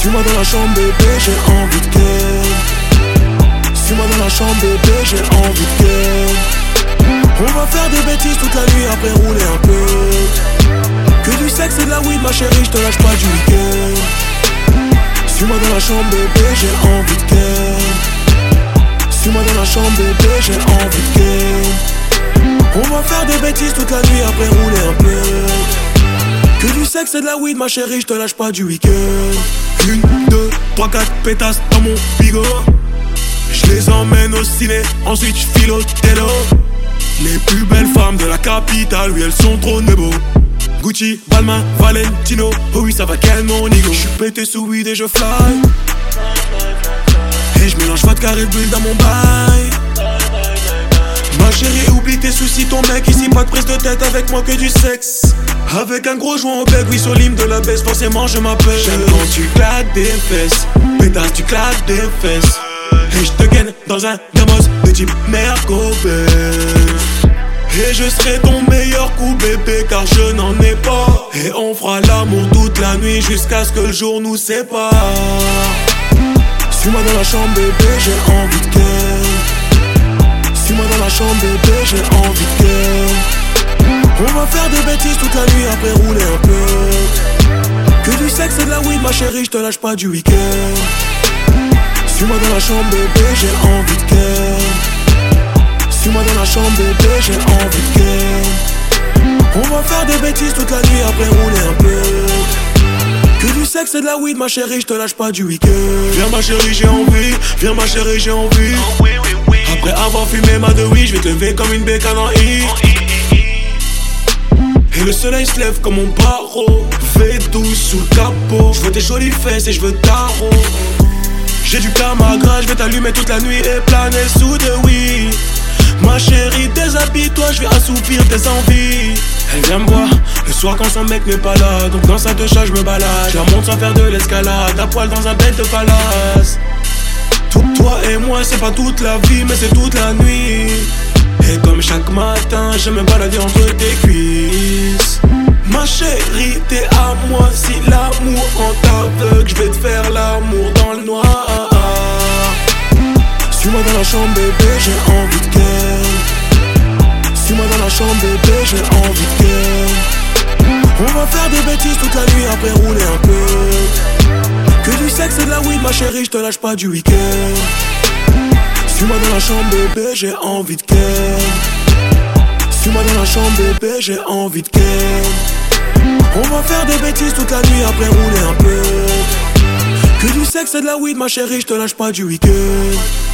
Suis-moi dans la chambre bébé, j'ai envie de ken Suis-moi dans la chambre bébé, j'ai envie de ken On va faire des bêtises toute la nuit après rouler un peu. Que du sexe et de la weed ma chérie, je te lâche pas du week-end Suis-moi dans la chambre bébé, j'ai envie de ken Suis-moi dans la chambre bébé, j'ai envie de ken On va faire des bêtises toute la nuit après rouler un peu. Que du sexe et de la weed ma chérie, je te lâche pas du week-end une, deux, trois, quatre pétasses dans mon bigot. Je les emmène au ciné, ensuite je file au télo. Les plus belles femmes de la capitale, oui elles sont trop nebo. Gucci, Balmain, Valentino, oh oui ça va quel mon ego. J'suis pété sous weed et je fly. Et je mélange de carré bulle dans mon bail. Prise de tête avec moi que du sexe. Avec un gros joint au bec, oui, sur l'hymne de la baisse, forcément je m'appelle. J'aime quand tu claques des fesses, pétasse, tu claques des fesses. Et je te gagne dans un gamos de type Mercobet. Et je serai ton meilleur coup bébé car je n'en ai pas Et on fera l'amour toute la nuit jusqu'à ce que le jour nous sépare Suis-moi dans la chambre bébé, j'ai envie de ken Suis-moi dans la chambre bébé, j'ai envie de on va faire des bêtises toute la nuit après rouler un peu. Que du sexe et de la weed, ma chérie, je te lâche pas du week-end. Suis-moi dans la chambre, bébé, j'ai envie de. Suis-moi dans la chambre, bébé, j'ai envie de. On va faire des bêtises toute la nuit après rouler un peu. Que du sexe et de la weed, ma chérie, je te lâche pas du week-end. Viens ma chérie, j'ai envie, viens ma chérie, j'ai envie. Après avoir fumé ma de oui, je vais te lever comme une bécane en I. Et le soleil se lève comme mon barreau. Fais douce sous le capot. Je veux tes jolies fesses et je veux ta J'ai du camagra, je vais t'allumer toute la nuit et planer sous de oui. Ma chérie, déshabille-toi, je vais assoupir tes envies. Elle vient me voir le soir quand son mec n'est pas là. Donc dans sa deux je me balade. Je la monte sans faire de l'escalade À poil dans un bête de palace Toi et moi c'est pas toute la vie mais c'est toute la nuit et comme chaque matin, je me balade entre tes cuisses. Ma chérie, t'es à moi si l'amour en t'aveugle. Je vais te faire l'amour dans le noir. Suis-moi dans la chambre, bébé, j'ai envie de ken. Suis-moi dans la chambre, bébé, j'ai envie de ken. On va faire des bêtises toute la nuit après rouler un peu. Que du sexe et de la weed, ma chérie, je te lâche pas du week-end. Suis-moi dans la chambre bébé, j'ai envie de ken. Suis-moi dans la chambre bébé, j'ai envie de ken. On va faire des bêtises toute la nuit après rouler un peu. Que du sexe et de la weed ma chérie, je te lâche pas du week-end